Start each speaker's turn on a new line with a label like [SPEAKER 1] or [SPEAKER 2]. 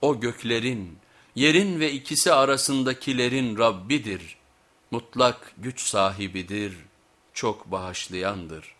[SPEAKER 1] O göklerin, yerin ve ikisi arasındakilerin Rabbidir. Mutlak güç sahibidir, çok bağışlayandır.''